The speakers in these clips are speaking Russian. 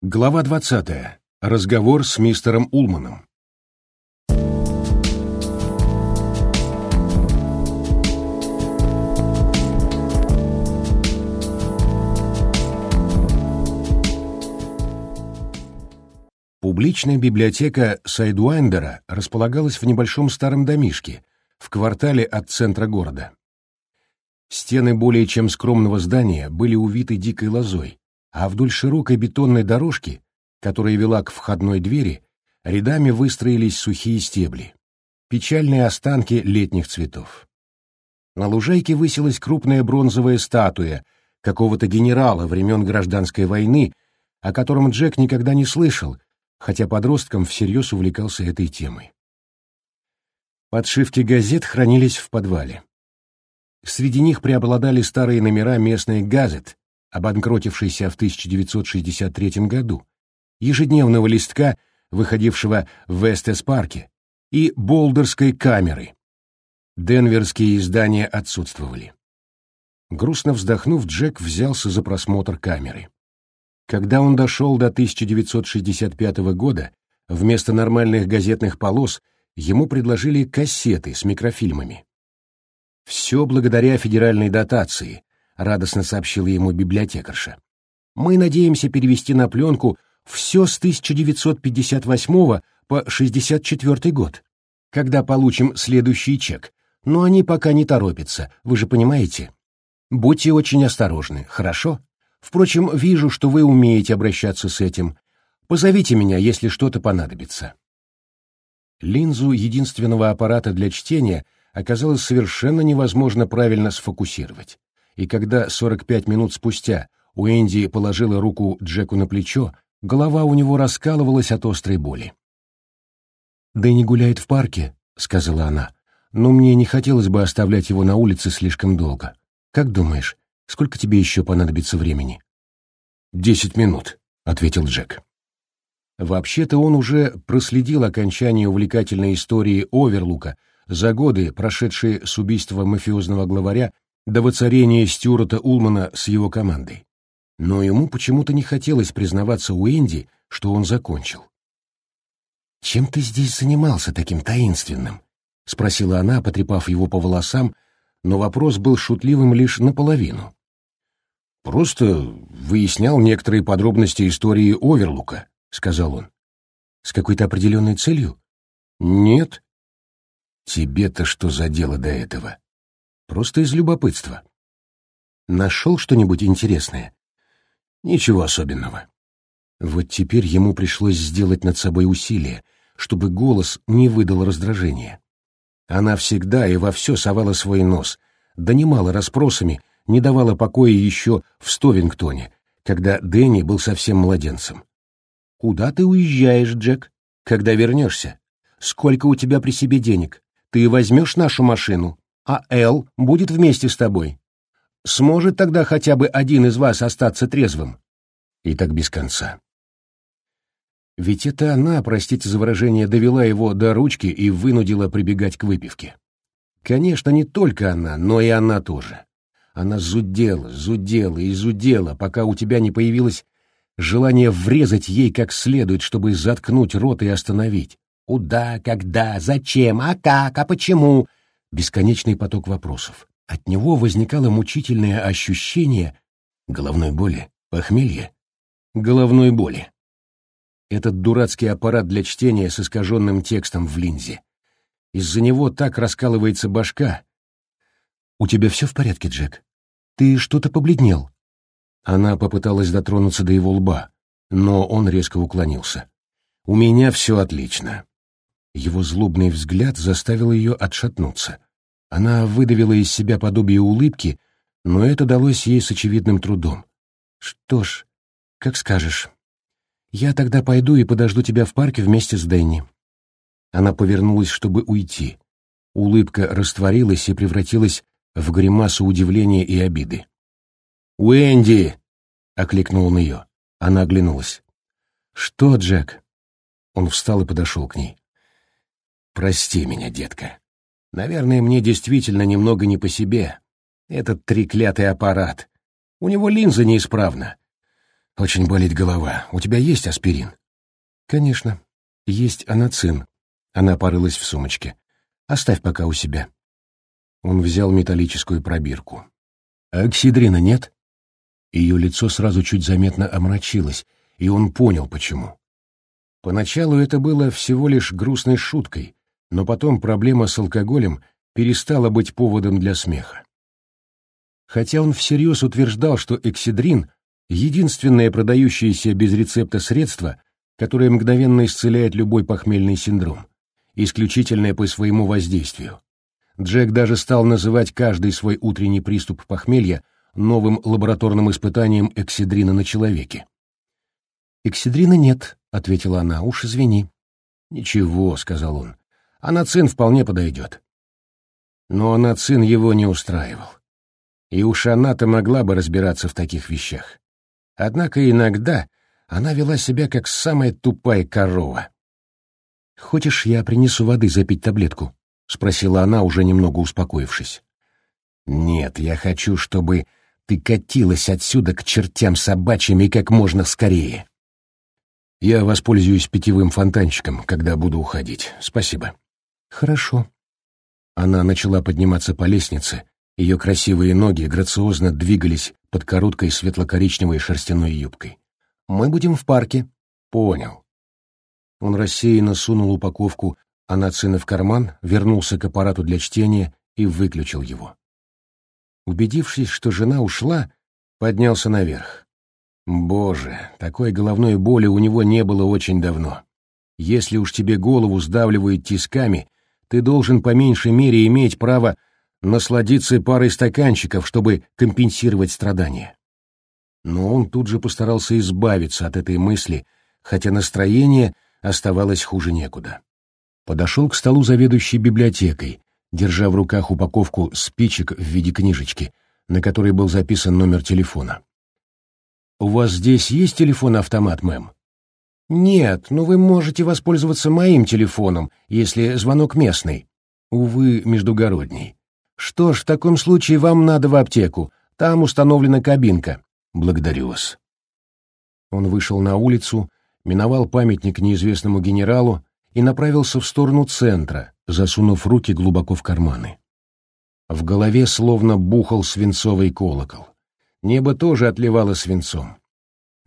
Глава 20. Разговор с мистером Улманом. Публичная библиотека Сайдуайндера располагалась в небольшом старом домишке, в квартале от центра города. Стены более чем скромного здания были увиты дикой лозой, а вдоль широкой бетонной дорожки, которая вела к входной двери, рядами выстроились сухие стебли, печальные останки летних цветов. На лужайке высилась крупная бронзовая статуя какого-то генерала времен гражданской войны, о котором Джек никогда не слышал, хотя подростком всерьез увлекался этой темой. Подшивки газет хранились в подвале. Среди них преобладали старые номера местной газет, обанкротившейся в 1963 году, ежедневного листка, выходившего в Вестес-парке, и Болдерской камеры. Денверские издания отсутствовали. Грустно вздохнув, Джек взялся за просмотр камеры. Когда он дошел до 1965 года, вместо нормальных газетных полос ему предложили кассеты с микрофильмами. Все благодаря федеральной дотации, радостно сообщила ему библиотекарша. Мы надеемся перевести на пленку все с 1958 по 64 год, когда получим следующий чек. Но они пока не торопятся, вы же понимаете. Будьте очень осторожны, хорошо? Впрочем, вижу, что вы умеете обращаться с этим. Позовите меня, если что-то понадобится. Линзу единственного аппарата для чтения — оказалось совершенно невозможно правильно сфокусировать. И когда 45 минут спустя Уэнди положила руку Джеку на плечо, голова у него раскалывалась от острой боли. «Дэнни гуляет в парке», — сказала она, — «но мне не хотелось бы оставлять его на улице слишком долго. Как думаешь, сколько тебе еще понадобится времени?» «Десять минут», — ответил Джек. Вообще-то он уже проследил окончание увлекательной истории Оверлука за годы, прошедшие с убийства мафиозного главаря до воцарения Стюарта Улмана с его командой. Но ему почему-то не хотелось признаваться Уэнди, что он закончил. «Чем ты здесь занимался таким таинственным?» — спросила она, потрепав его по волосам, но вопрос был шутливым лишь наполовину. «Просто выяснял некоторые подробности истории Оверлука», — сказал он. «С какой-то определенной целью?» «Нет», Тебе-то что за дело до этого? Просто из любопытства. Нашел что-нибудь интересное? Ничего особенного. Вот теперь ему пришлось сделать над собой усилие, чтобы голос не выдал раздражения. Она всегда и во все совала свой нос, донимала расспросами, не давала покоя еще в Стовингтоне, когда Дэнни был совсем младенцем. «Куда ты уезжаешь, Джек? Когда вернешься? Сколько у тебя при себе денег? Ты возьмешь нашу машину, а Эл будет вместе с тобой. Сможет тогда хотя бы один из вас остаться трезвым? И так без конца. Ведь это она, простите за выражение, довела его до ручки и вынудила прибегать к выпивке. Конечно, не только она, но и она тоже. Она зудела, зудела и зудела, пока у тебя не появилось желание врезать ей как следует, чтобы заткнуть рот и остановить. Куда, когда, зачем, а как, а почему? Бесконечный поток вопросов. От него возникало мучительное ощущение головной боли, похмелья, головной боли. Этот дурацкий аппарат для чтения с искаженным текстом в линзе. Из-за него так раскалывается башка. «У тебя все в порядке, Джек? Ты что-то побледнел?» Она попыталась дотронуться до его лба, но он резко уклонился. «У меня все отлично. Его злобный взгляд заставил ее отшатнуться. Она выдавила из себя подобие улыбки, но это далось ей с очевидным трудом. «Что ж, как скажешь. Я тогда пойду и подожду тебя в парке вместе с Дэнни». Она повернулась, чтобы уйти. Улыбка растворилась и превратилась в гримасу удивления и обиды. «Уэнди!» — окликнул он ее. Она оглянулась. «Что, Джек?» Он встал и подошел к ней. Прости меня, детка. Наверное, мне действительно немного не по себе. Этот треклятый аппарат. У него линза неисправна. Очень болит голова. У тебя есть аспирин? Конечно. Есть анацин. Она порылась в сумочке. Оставь пока у себя. Он взял металлическую пробирку. Оксидрина нет? Ее лицо сразу чуть заметно омрачилось, и он понял, почему. Поначалу это было всего лишь грустной шуткой, но потом проблема с алкоголем перестала быть поводом для смеха. Хотя он всерьез утверждал, что эксидрин — единственное продающееся без рецепта средство, которое мгновенно исцеляет любой похмельный синдром, исключительное по своему воздействию. Джек даже стал называть каждый свой утренний приступ похмелья новым лабораторным испытанием эксидрина на человеке. «Эксидрина нет», — ответила она, — «уж извини». «Ничего», — сказал он, — «анацин вполне подойдет». Но анацин его не устраивал. И уж она-то могла бы разбираться в таких вещах. Однако иногда она вела себя как самая тупая корова. «Хочешь, я принесу воды запить таблетку?» — спросила она, уже немного успокоившись. «Нет, я хочу, чтобы ты катилась отсюда к чертям собачьим и как можно скорее». «Я воспользуюсь питьевым фонтанчиком, когда буду уходить. Спасибо». «Хорошо». Она начала подниматься по лестнице, ее красивые ноги грациозно двигались под короткой светло-коричневой шерстяной юбкой. «Мы будем в парке». «Понял». Он рассеянно сунул упаковку анацина в карман, вернулся к аппарату для чтения и выключил его. Убедившись, что жена ушла, поднялся наверх. Боже, такой головной боли у него не было очень давно. Если уж тебе голову сдавливают тисками, ты должен по меньшей мере иметь право насладиться парой стаканчиков, чтобы компенсировать страдания. Но он тут же постарался избавиться от этой мысли, хотя настроение оставалось хуже некуда. Подошел к столу заведующей библиотекой, держа в руках упаковку спичек в виде книжечки, на которой был записан номер телефона. «У вас здесь есть телефон-автомат, мэм?» «Нет, но вы можете воспользоваться моим телефоном, если звонок местный». «Увы, междугородний». «Что ж, в таком случае вам надо в аптеку. Там установлена кабинка». «Благодарю вас». Он вышел на улицу, миновал памятник неизвестному генералу и направился в сторону центра, засунув руки глубоко в карманы. В голове словно бухал свинцовый колокол. Небо тоже отливало свинцом.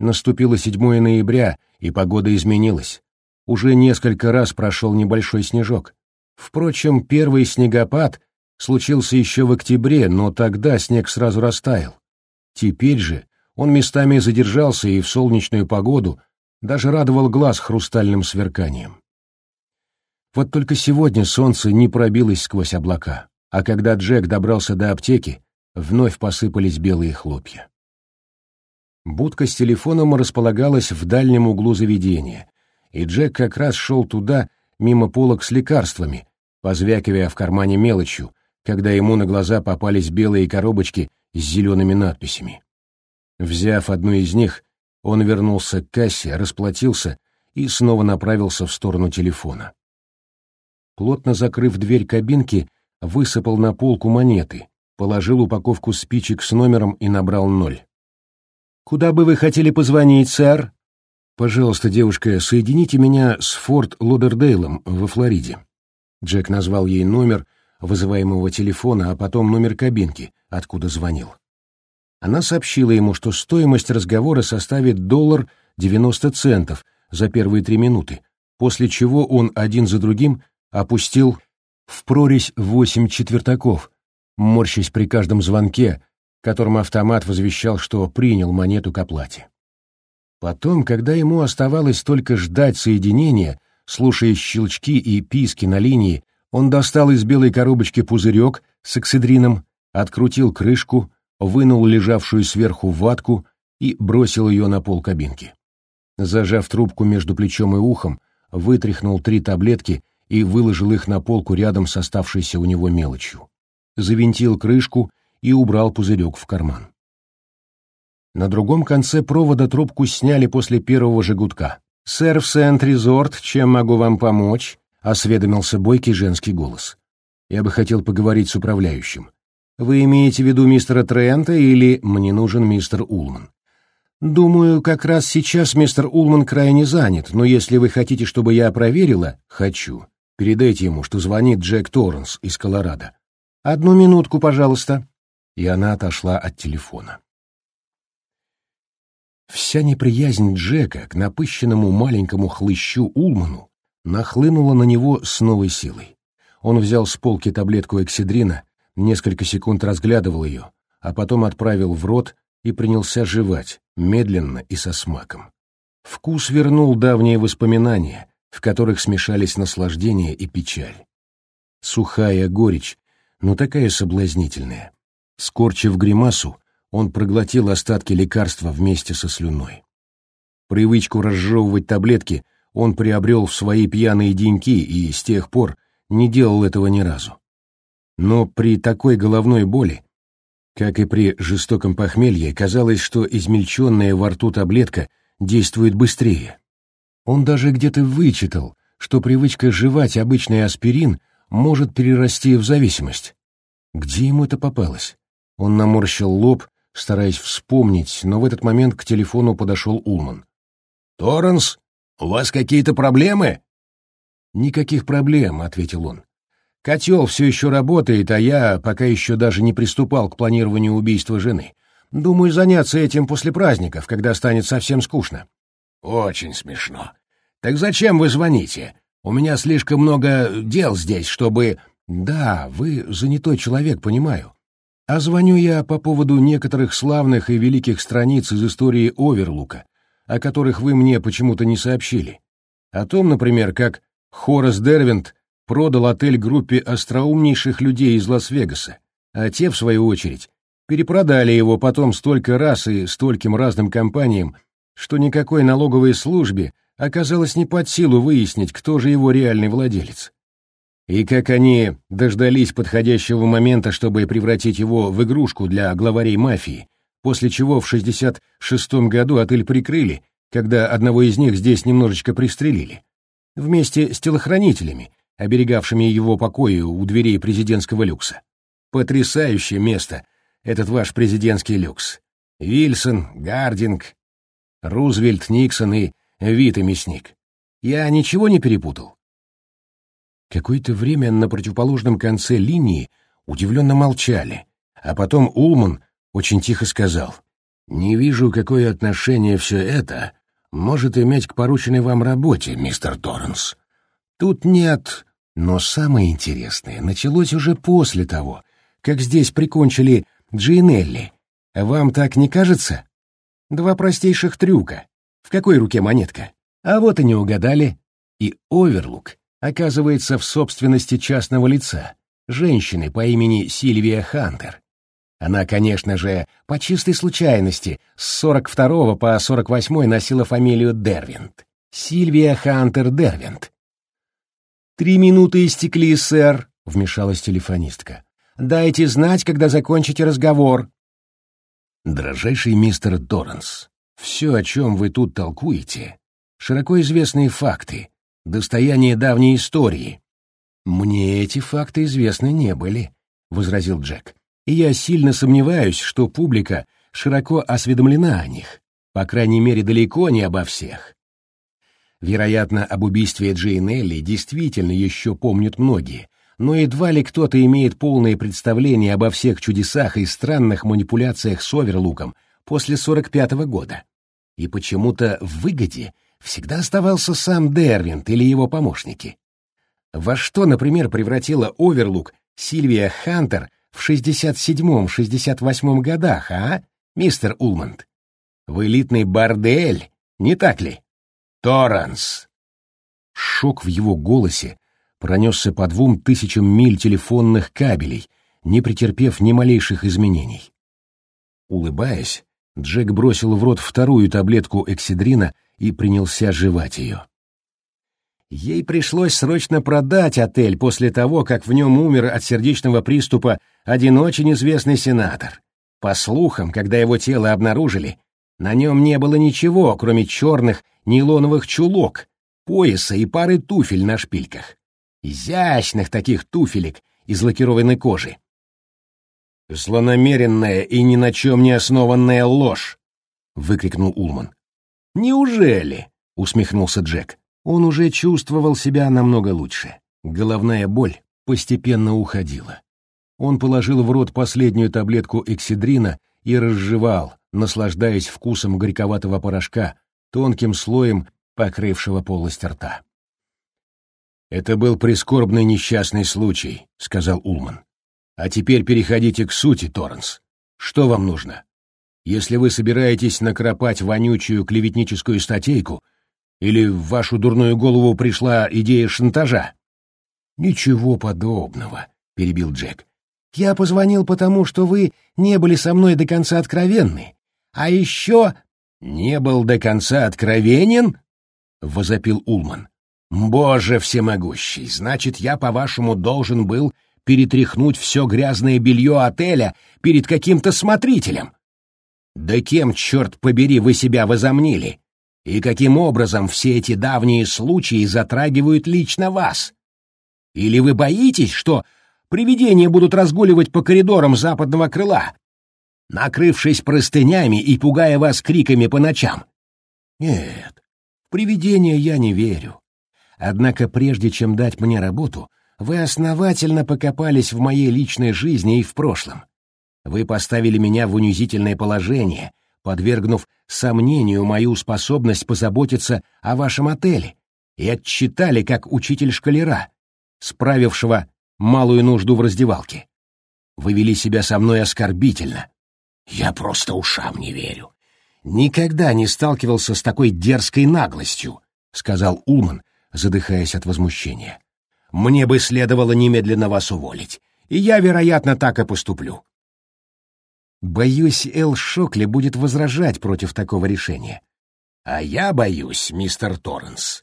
Наступило 7 ноября, и погода изменилась. Уже несколько раз прошел небольшой снежок. Впрочем, первый снегопад случился еще в октябре, но тогда снег сразу растаял. Теперь же он местами задержался и в солнечную погоду даже радовал глаз хрустальным сверканием. Вот только сегодня солнце не пробилось сквозь облака, а когда Джек добрался до аптеки, вновь посыпались белые хлопья. Будка с телефоном располагалась в дальнем углу заведения, и Джек как раз шел туда, мимо полок с лекарствами, позвякивая в кармане мелочью, когда ему на глаза попались белые коробочки с зелеными надписями. Взяв одну из них, он вернулся к кассе, расплатился и снова направился в сторону телефона. Плотно закрыв дверь кабинки, высыпал на полку монеты, положил упаковку спичек с номером и набрал ноль. «Куда бы вы хотели позвонить, сэр?» «Пожалуйста, девушка, соедините меня с Форт Лодердейлом во Флориде». Джек назвал ей номер вызываемого телефона, а потом номер кабинки, откуда звонил. Она сообщила ему, что стоимость разговора составит доллар 90 центов за первые три минуты, после чего он один за другим опустил в прорезь восемь четвертаков, морщась при каждом звонке, которым автомат возвещал, что принял монету к оплате. Потом, когда ему оставалось только ждать соединения, слушая щелчки и писки на линии, он достал из белой коробочки пузырек с оксидрином, открутил крышку, вынул лежавшую сверху ватку и бросил ее на пол кабинки. Зажав трубку между плечом и ухом, вытряхнул три таблетки и выложил их на полку рядом с оставшейся у него мелочью завинтил крышку и убрал пузырек в карман. На другом конце провода трубку сняли после первого же. «Сэр в Сент-Резорт, чем могу вам помочь?» — осведомился бойкий женский голос. «Я бы хотел поговорить с управляющим. Вы имеете в виду мистера Трента или мне нужен мистер Улман?» «Думаю, как раз сейчас мистер Улман крайне занят, но если вы хотите, чтобы я проверила...» «Хочу. Передайте ему, что звонит Джек Торренс из Колорадо. Одну минутку, пожалуйста». И она отошла от телефона. Вся неприязнь Джека к напыщенному маленькому хлыщу Улману нахлынула на него с новой силой. Он взял с полки таблетку эксидрина, несколько секунд разглядывал ее, а потом отправил в рот и принялся жевать, медленно и со смаком. Вкус вернул давние воспоминания, в которых смешались наслаждение и печаль. Сухая горечь, но такая соблазнительная. Скорчив гримасу, он проглотил остатки лекарства вместе со слюной. Привычку разжевывать таблетки он приобрел в свои пьяные деньки и с тех пор не делал этого ни разу. Но при такой головной боли как и при жестоком похмелье, казалось, что измельченная во рту таблетка действует быстрее. Он даже где-то вычитал, что привычка жевать обычный аспирин может перерасти в зависимость. Где ему это попалось? Он наморщил лоб, стараясь вспомнить, но в этот момент к телефону подошел Улман. «Торренс, у вас какие-то проблемы?» «Никаких проблем», — ответил он. Котел все еще работает, а я пока еще даже не приступал к планированию убийства жены. Думаю заняться этим после праздников, когда станет совсем скучно. Очень смешно. Так зачем вы звоните? У меня слишком много дел здесь, чтобы... Да, вы занятой человек, понимаю. А звоню я по поводу некоторых славных и великих страниц из истории Оверлука, о которых вы мне почему-то не сообщили. О том, например, как Хорас Дервинт продал отель группе остроумнейших людей из Лас-Вегаса, а те, в свою очередь, перепродали его потом столько раз и стольким разным компаниям, что никакой налоговой службе оказалось не под силу выяснить, кто же его реальный владелец. И как они дождались подходящего момента, чтобы превратить его в игрушку для главарей мафии, после чего в 66-м году отель прикрыли, когда одного из них здесь немножечко пристрелили. Вместе с телохранителями, оберегавшими его покои у дверей президентского люкса. Потрясающее место, этот ваш президентский люкс. Вильсон, Гардинг, Рузвельт, Никсон и Вит и Мясник. Я ничего не перепутал? Какое-то время на противоположном конце линии удивленно молчали, а потом Улман очень тихо сказал, «Не вижу, какое отношение все это может иметь к порученной вам работе, мистер Торренс. Тут нет но самое интересное началось уже после того, как здесь прикончили Джинелли. Вам так не кажется? Два простейших трюка. В какой руке монетка? А вот и не угадали. И Оверлук оказывается в собственности частного лица, женщины по имени Сильвия Хантер. Она, конечно же, по чистой случайности с 42 по 48 носила фамилию Дервинт. Сильвия Хантер Дервинт. «Три минуты истекли, сэр», — вмешалась телефонистка. «Дайте знать, когда закончите разговор». «Дорожайший мистер Торренс, все, о чем вы тут толкуете, широко известные факты, достояние давней истории». «Мне эти факты известны не были», — возразил Джек. «И я сильно сомневаюсь, что публика широко осведомлена о них, по крайней мере, далеко не обо всех. Вероятно, об убийстве Джейн Элли действительно еще помнят многие, но едва ли кто-то имеет полное представление обо всех чудесах и странных манипуляциях с Оверлуком после 45-го года. И почему-то в выгоде всегда оставался сам Дервинт или его помощники. Во что, например, превратила Оверлук Сильвия Хантер в 67-68 годах, а, мистер Улманд? В элитный бордель, не так ли? Торренс!» Шок в его голосе пронесся по двум тысячам миль телефонных кабелей, не претерпев ни малейших изменений. Улыбаясь, Джек бросил в рот вторую таблетку эксидрина и принялся жевать ее. Ей пришлось срочно продать отель после того, как в нем умер от сердечного приступа один очень известный сенатор. По слухам, когда его тело обнаружили, на нем не было ничего, кроме черных нейлоновых чулок, пояса и пары туфель на шпильках. Изящных таких туфелек из лакированной кожи. Злонамеренная и ни на чем не основанная ложь. — выкрикнул Улман. «Неужели?» — усмехнулся Джек. Он уже чувствовал себя намного лучше. Головная боль постепенно уходила. Он положил в рот последнюю таблетку эксидрина и разжевал, наслаждаясь вкусом горьковатого порошка, тонким слоем покрывшего полость рта. «Это был прискорбный несчастный случай», — сказал Улман. «А теперь переходите к сути, Торренс. Что вам нужно? Если вы собираетесь накропать вонючую клеветническую статейку, или в вашу дурную голову пришла идея шантажа?» «Ничего подобного», — перебил Джек. «Я позвонил потому, что вы не были со мной до конца откровенны. А еще...» «Не был до конца откровенен?» — возопил Улман. «Боже всемогущий, значит, я, по-вашему, должен был перетряхнуть все грязное белье отеля перед каким-то смотрителем? Да кем, черт побери, вы себя возомнили? И каким образом все эти давние случаи затрагивают лично вас? Или вы боитесь, что привидения будут разгуливать по коридорам западного крыла, накрывшись простынями и пугая вас криками по ночам? Нет, в привидения я не верю. Однако прежде чем дать мне работу, вы основательно покопались в моей личной жизни и в прошлом. Вы поставили меня в унизительное положение, подвергнув сомнению мою способность позаботиться о вашем отеле, и отчитали как учитель шкалера, справившего малую нужду в раздевалке. Вы вели себя со мной оскорбительно. Я просто ушам не верю. Никогда не сталкивался с такой дерзкой наглостью, — сказал Улман, задыхаясь от возмущения. «Мне бы следовало немедленно вас уволить, и я, вероятно, так и поступлю». Боюсь, Эл Шокли будет возражать против такого решения. А я боюсь, мистер Торренс,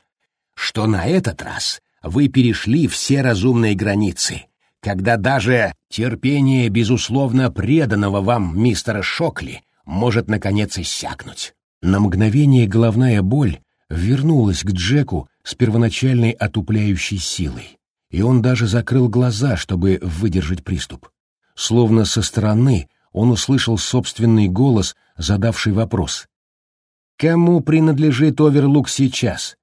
что на этот раз вы перешли все разумные границы, когда даже терпение, безусловно, преданного вам мистера Шокли может, наконец, иссякнуть. На мгновение головная боль вернулась к Джеку с первоначальной отупляющей силой, и он даже закрыл глаза, чтобы выдержать приступ. Словно со стороны он услышал собственный голос, задавший вопрос. «Кому принадлежит Оверлук сейчас?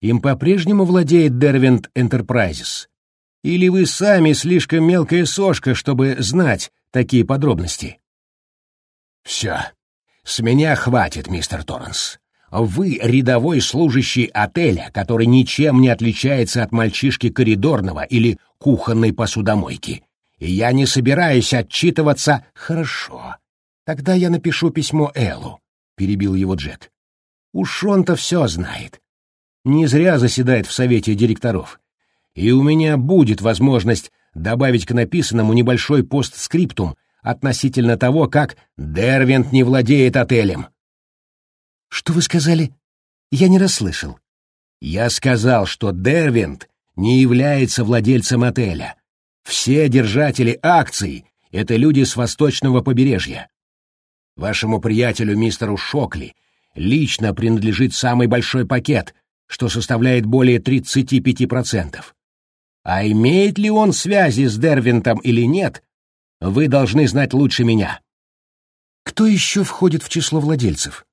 Им по-прежнему владеет Дервинт Энтерпрайзес? Или вы сами слишком мелкая сошка, чтобы знать такие подробности?» «Все. С меня хватит, мистер Торренс. Вы рядовой служащий отеля, который ничем не отличается от мальчишки коридорного или кухонной посудомойки. И я не собираюсь отчитываться... Хорошо. Тогда я напишу письмо Эллу, — перебил его Джек. Уж он-то все знает. Не зря заседает в совете директоров. И у меня будет возможность добавить к написанному небольшой постскриптум относительно того, как Дервинт не владеет отелем. «Что вы сказали? Я не расслышал». «Я сказал, что Дервинт не является владельцем отеля. Все держатели акций — это люди с восточного побережья. Вашему приятелю мистеру Шокли лично принадлежит самый большой пакет, что составляет более 35%. А имеет ли он связи с Дервинтом или нет, вы должны знать лучше меня. Кто еще входит в число владельцев?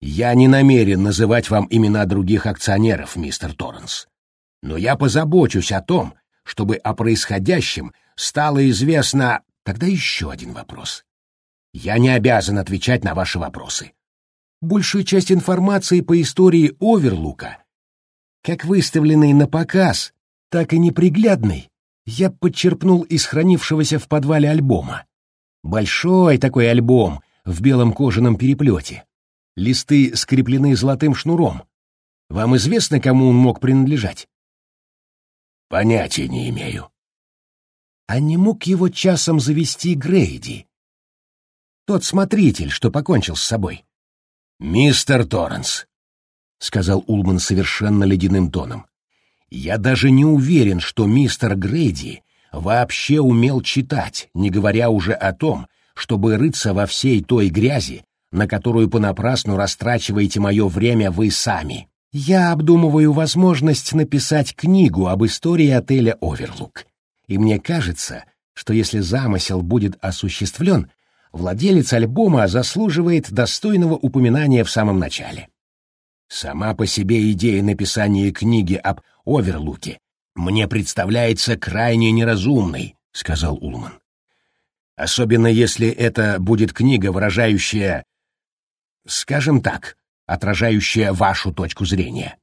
Я не намерен называть вам имена других акционеров, мистер Торренс. Но я позабочусь о том, чтобы о происходящем стало известно... Тогда еще один вопрос. Я не обязан отвечать на ваши вопросы. Большую часть информации по истории Оверлука, как выставленной на показ, так и неприглядной, я подчерпнул из хранившегося в подвале альбома. Большой такой альбом в белом кожаном переплете. Листы скреплены золотым шнуром. Вам известно, кому он мог принадлежать? Понятия не имею. А не мог его часом завести Грейди? Тот смотритель, что покончил с собой. Мистер Торренс, — сказал Улман совершенно ледяным тоном, — я даже не уверен, что мистер Грейди вообще умел читать, не говоря уже о том, чтобы рыться во всей той грязи, на которую понапрасну растрачиваете мое время вы сами. Я обдумываю возможность написать книгу об истории отеля «Оверлук». И мне кажется, что если замысел будет осуществлен, владелец альбома заслуживает достойного упоминания в самом начале. Сама по себе идея написания книги об Оверлуке мне представляется крайне неразумной, — сказал Улман. Особенно если это будет книга, выражающая, скажем так, отражающая вашу точку зрения.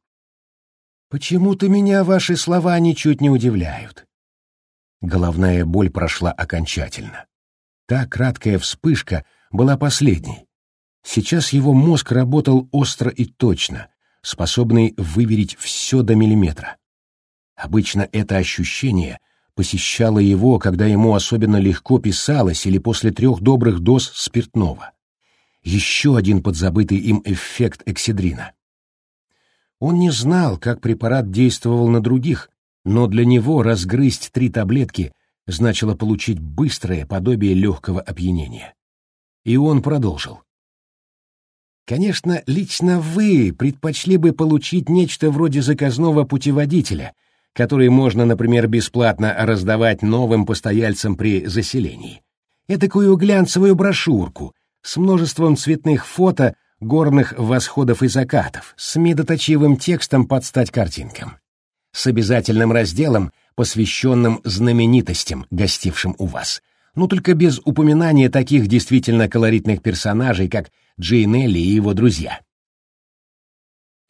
Почему-то меня ваши слова ничуть не удивляют. Головная боль прошла окончательно. Та краткая вспышка была последней. Сейчас его мозг работал остро и точно, способный выверить все до миллиметра. Обычно это ощущение посещало его, когда ему особенно легко писалось или после трех добрых доз спиртного. Еще один подзабытый им эффект экседрина. Он не знал, как препарат действовал на других, но для него разгрызть три таблетки значило получить быстрое подобие легкого опьянения. И он продолжил. Конечно, лично вы предпочли бы получить нечто вроде заказного путеводителя, который можно, например, бесплатно раздавать новым постояльцам при заселении. Эдакую глянцевую брошюрку с множеством цветных фото горных восходов и закатов, с медоточивым текстом под стать картинкам, с обязательным разделом, посвященным знаменитостям, гостившим у вас, но только без упоминания таких действительно колоритных персонажей, как Джейнелли и его друзья.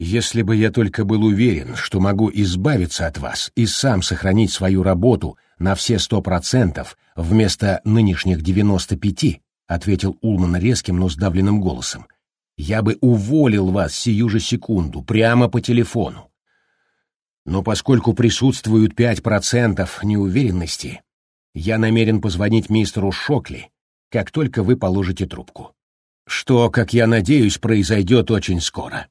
Если бы я только был уверен, что могу избавиться от вас и сам сохранить свою работу на все сто процентов вместо нынешних девяносто пяти, ответил Улман резким, но сдавленным голосом, я бы уволил вас сию же секунду, прямо по телефону. Но поскольку присутствуют пять процентов неуверенности, я намерен позвонить мистеру Шокли, как только вы положите трубку что, как я надеюсь, произойдет очень скоро.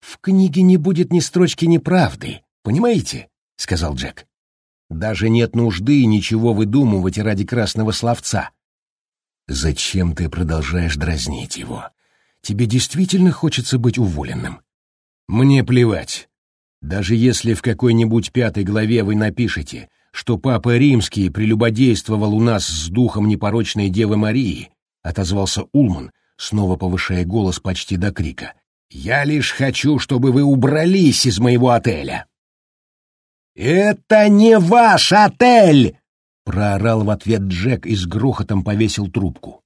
«В книге не будет ни строчки неправды, понимаете?» — сказал Джек. «Даже нет нужды ничего выдумывать ради красного словца». «Зачем ты продолжаешь дразнить его? Тебе действительно хочется быть уволенным?» «Мне плевать. Даже если в какой-нибудь пятой главе вы напишете, что Папа Римский прелюбодействовал у нас с духом непорочной Девы Марии, отозвался Улман, снова повышая голос почти до крика. «Я лишь хочу, чтобы вы убрались из моего отеля!» «Это не ваш отель!» — проорал в ответ Джек и с грохотом повесил трубку.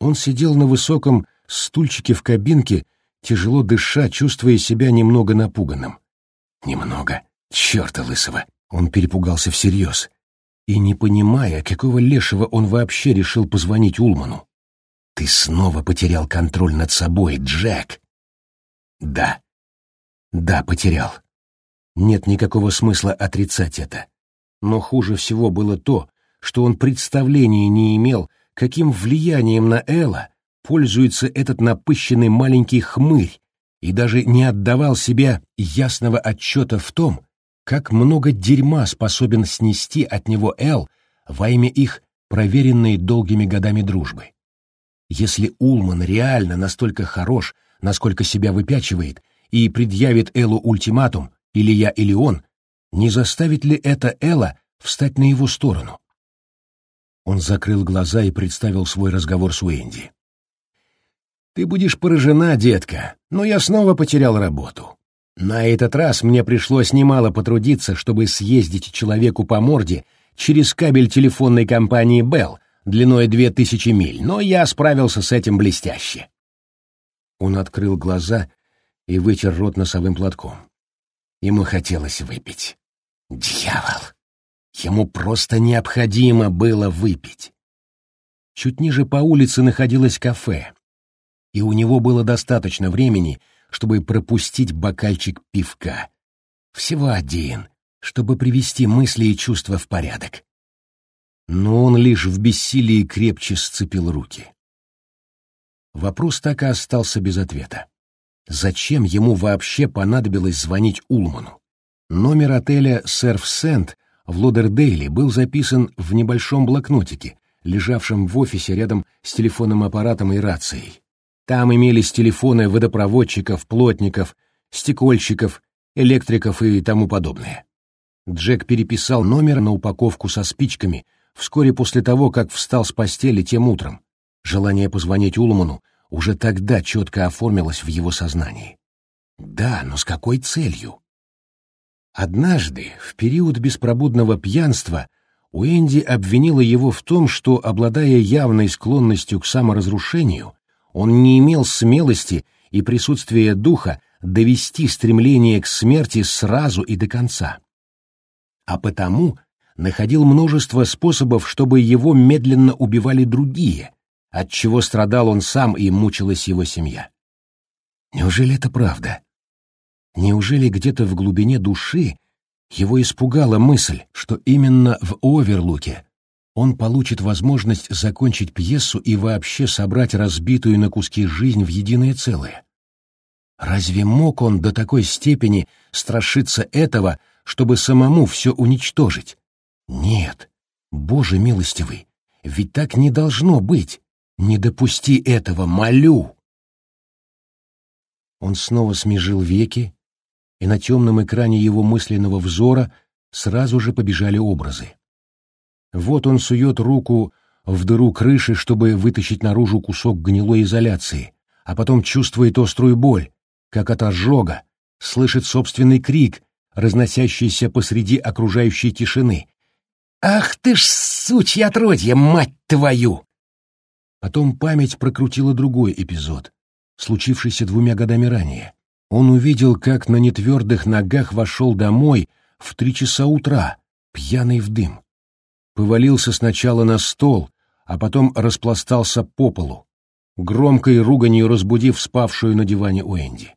Он сидел на высоком стульчике в кабинке, тяжело дыша, чувствуя себя немного напуганным. Немного. Черта лысого. Он перепугался всерьез и не понимая, какого лешего он вообще решил позвонить Улману. «Ты снова потерял контроль над собой, Джек!» «Да. Да, потерял. Нет никакого смысла отрицать это. Но хуже всего было то, что он представления не имел, каким влиянием на Элла пользуется этот напыщенный маленький хмырь, и даже не отдавал себе ясного отчета в том, как много дерьма способен снести от него Эл во имя их проверенной долгими годами дружбы. Если Улман реально настолько хорош, насколько себя выпячивает, и предъявит Эллу ультиматум, или я, или он, не заставит ли это Элла встать на его сторону? Он закрыл глаза и представил свой разговор с Уэнди. «Ты будешь поражена, детка, но я снова потерял работу. На этот раз мне пришлось немало потрудиться, чтобы съездить человеку по морде через кабель телефонной компании Bell длиной две тысячи миль, но я справился с этим блестяще. Он открыл глаза и вытер рот носовым платком. Ему хотелось выпить. Дьявол! Ему просто необходимо было выпить. Чуть ниже по улице находилось кафе, и у него было достаточно времени, чтобы пропустить бокальчик пивка. Всего один, чтобы привести мысли и чувства в порядок. Но он лишь в бессилии крепче сцепил руки. Вопрос так и остался без ответа. Зачем ему вообще понадобилось звонить Улману? Номер отеля «Серф Сент» в Лодердейле был записан в небольшом блокнотике, лежавшем в офисе рядом с телефонным аппаратом и рацией. Там имелись телефоны водопроводчиков, плотников, стекольщиков, электриков и тому подобное. Джек переписал номер на упаковку со спичками, вскоре после того, как встал с постели тем утром. Желание позвонить Улману уже тогда четко оформилось в его сознании. Да, но с какой целью? Однажды, в период беспробудного пьянства, Уэнди обвинила его в том, что, обладая явной склонностью к саморазрушению, он не имел смелости и присутствия духа довести стремление к смерти сразу и до конца. А потому находил множество способов, чтобы его медленно убивали другие, от чего страдал он сам и мучилась его семья. Неужели это правда? Неужели где-то в глубине души его испугала мысль, что именно в Оверлуке он получит возможность закончить пьесу и вообще собрать разбитую на куски жизнь в единое целое? Разве мог он до такой степени страшиться этого, чтобы самому все уничтожить? Нет, Боже милостивый, ведь так не должно быть. Не допусти этого, молю. Он снова смежил веки, и на темном экране его мысленного взора сразу же побежали образы. Вот он сует руку в дыру крыши, чтобы вытащить наружу кусок гнилой изоляции, а потом чувствует острую боль, как от ожога, слышит собственный крик, разносящийся посреди окружающей тишины. «Ах ты ж, сучья отродье, мать твою!» Потом память прокрутила другой эпизод, случившийся двумя годами ранее. Он увидел, как на нетвердых ногах вошел домой в три часа утра, пьяный в дым. Повалился сначала на стол, а потом распластался по полу, громкой руганью разбудив спавшую на диване Уэнди.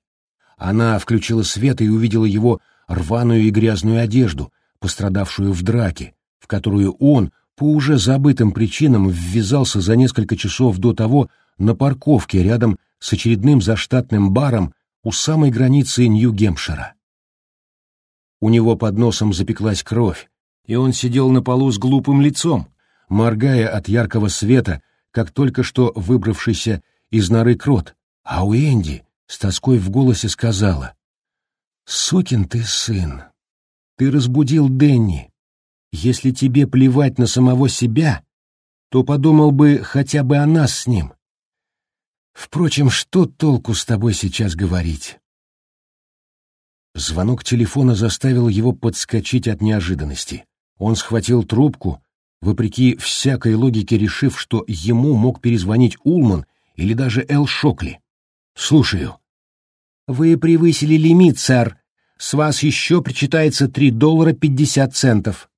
Она включила свет и увидела его рваную и грязную одежду, пострадавшую в драке, в которую он, по уже забытым причинам, ввязался за несколько часов до того на парковке рядом с очередным заштатным баром у самой границы Нью-Гемпшира. У него под носом запеклась кровь, и он сидел на полу с глупым лицом, моргая от яркого света, как только что выбравшийся из норы крот, а у Энди с тоской в голосе сказала, «Сукин ты сын! Ты разбудил Денни. Если тебе плевать на самого себя, то подумал бы хотя бы о нас с ним. Впрочем, что толку с тобой сейчас говорить? Звонок телефона заставил его подскочить от неожиданности. Он схватил трубку, вопреки всякой логике решив, что ему мог перезвонить Улман или даже Эл Шокли. «Слушаю». «Вы превысили лимит, сэр. С вас еще причитается три доллара пятьдесят центов».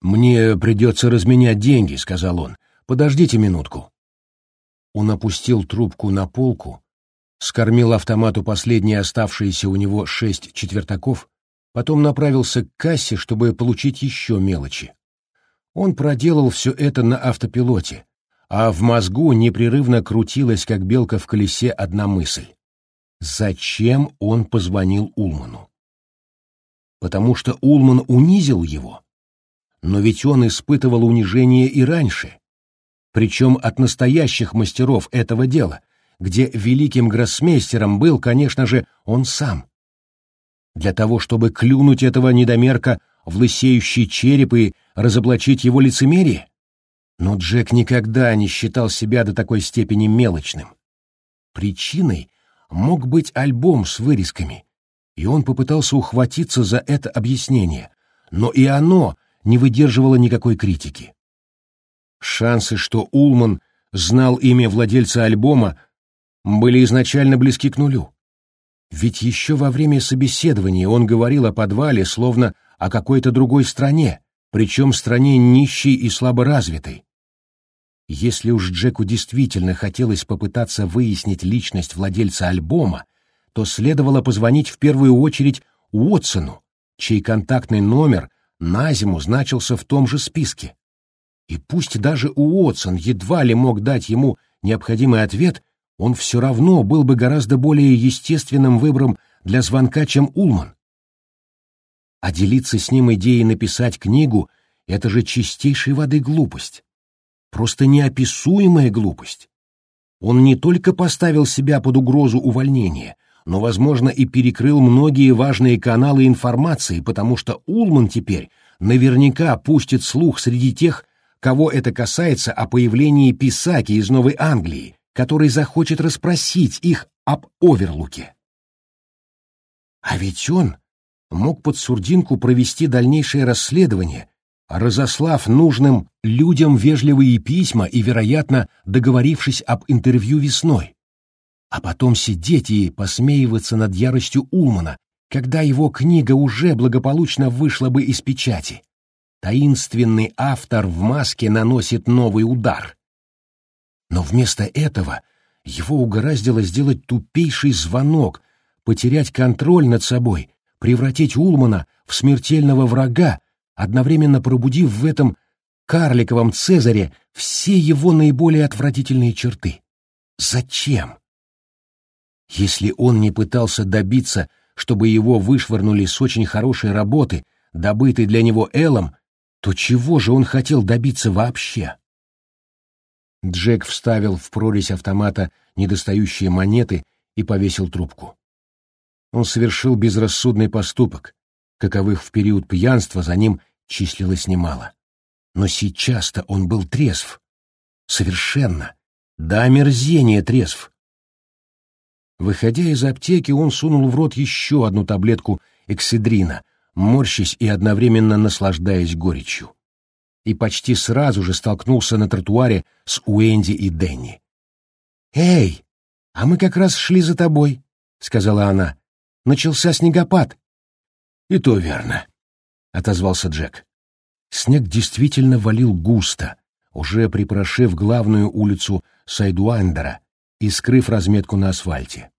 «Мне придется разменять деньги», — сказал он. «Подождите минутку». Он опустил трубку на полку, скормил автомату последние оставшиеся у него шесть четвертаков, потом направился к кассе, чтобы получить еще мелочи. Он проделал все это на автопилоте, а в мозгу непрерывно крутилась, как белка в колесе, одна мысль. Зачем он позвонил Улману? Потому что Улман унизил его? Но ведь он испытывал унижение и раньше, причем от настоящих мастеров этого дела, где великим гроссмейстером был, конечно же, он сам. Для того, чтобы клюнуть этого недомерка в лысеющий череп и разоблачить его лицемерие? Но Джек никогда не считал себя до такой степени мелочным. Причиной мог быть альбом с вырезками, и он попытался ухватиться за это объяснение, но и оно не выдерживало никакой критики. Шансы, что Улман знал имя владельца альбома, были изначально близки к нулю. Ведь еще во время собеседования он говорил о подвале, словно о какой-то другой стране, причем стране нищей и слаборазвитой. Если уж Джеку действительно хотелось попытаться выяснить личность владельца альбома, то следовало позвонить в первую очередь Уотсону, чей контактный номер на зиму значился в том же списке. И пусть даже Уотсон едва ли мог дать ему необходимый ответ, он все равно был бы гораздо более естественным выбором для звонка, чем Улман. А делиться с ним идеей написать книгу — это же чистейшей воды глупость. Просто неописуемая глупость. Он не только поставил себя под угрозу увольнения, но, возможно, и перекрыл многие важные каналы информации, потому что Улман теперь наверняка пустит слух среди тех, кого это касается о появлении Писаки из Новой Англии, который захочет расспросить их об Оверлуке. А ведь он мог под сурдинку провести дальнейшее расследование, разослав нужным людям вежливые письма и, вероятно, договорившись об интервью весной. А потом сидеть и посмеиваться над яростью Улмана, когда его книга уже благополучно вышла бы из печати. Таинственный автор в маске наносит новый удар. Но вместо этого его угораздило сделать тупейший звонок, потерять контроль над собой, превратить Улмана в смертельного врага, одновременно пробудив в этом карликовом Цезаре все его наиболее отвратительные черты. Зачем? Если он не пытался добиться, чтобы его вышвырнули с очень хорошей работы, добытой для него Элом, то чего же он хотел добиться вообще? Джек вставил в прорезь автомата недостающие монеты и повесил трубку. Он совершил безрассудный поступок, каковых в период пьянства за ним числилось немало. Но сейчас-то он был трезв. Совершенно. До омерзения трезв. Выходя из аптеки, он сунул в рот еще одну таблетку экседрина, морщась и одновременно наслаждаясь горечью и почти сразу же столкнулся на тротуаре с Уэнди и Дэнни. «Эй, а мы как раз шли за тобой», — сказала она. «Начался снегопад». «И то верно», — отозвался Джек. Снег действительно валил густо, уже припорошив главную улицу Сайдуандера и скрыв разметку на асфальте.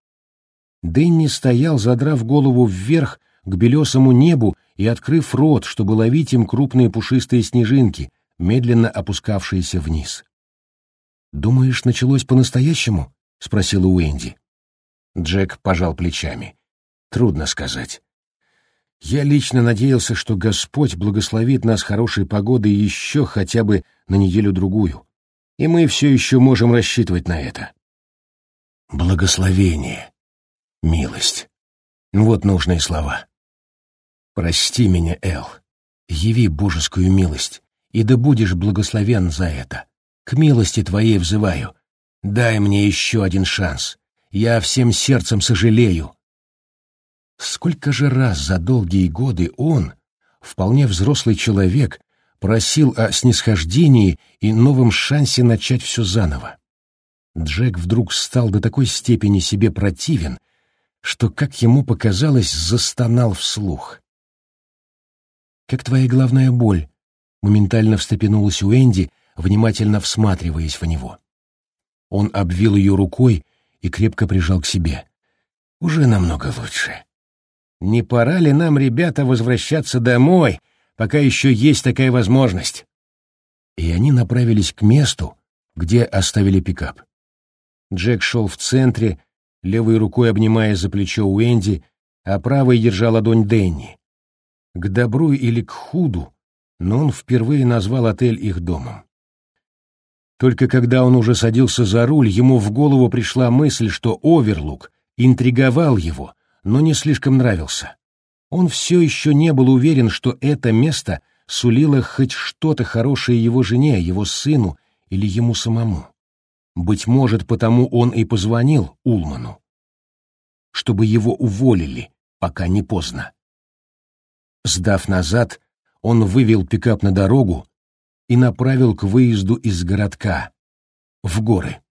Дэнни стоял, задрав голову вверх к белесому небу и открыв рот, чтобы ловить им крупные пушистые снежинки, медленно опускавшиеся вниз. «Думаешь, началось по-настоящему?» — спросила Уэнди. Джек пожал плечами. «Трудно сказать. Я лично надеялся, что Господь благословит нас хорошей погодой еще хотя бы на неделю-другую, и мы все еще можем рассчитывать на это». «Благословение, милость. Вот нужные слова». Прости меня, Эл. Яви божескую милость, и да будешь благословен за это. К милости твоей взываю. Дай мне еще один шанс. Я всем сердцем сожалею. Сколько же раз за долгие годы он, вполне взрослый человек, просил о снисхождении и новом шансе начать все заново. Джек вдруг стал до такой степени себе противен, что, как ему показалось, застонал вслух. «Как твоя главная боль?» — моментально встрепенулась Уэнди, внимательно всматриваясь в него. Он обвил ее рукой и крепко прижал к себе. «Уже намного лучше. Не пора ли нам, ребята, возвращаться домой, пока еще есть такая возможность?» И они направились к месту, где оставили пикап. Джек шел в центре, левой рукой обнимая за плечо Уэнди, а правой держа ладонь Дэнни к добру или к худу, но он впервые назвал отель их домом. Только когда он уже садился за руль, ему в голову пришла мысль, что Оверлук интриговал его, но не слишком нравился. Он все еще не был уверен, что это место сулило хоть что-то хорошее его жене, его сыну или ему самому. Быть может, потому он и позвонил Улману, чтобы его уволили, пока не поздно. Сдав назад, он вывел пикап на дорогу и направил к выезду из городка, в горы.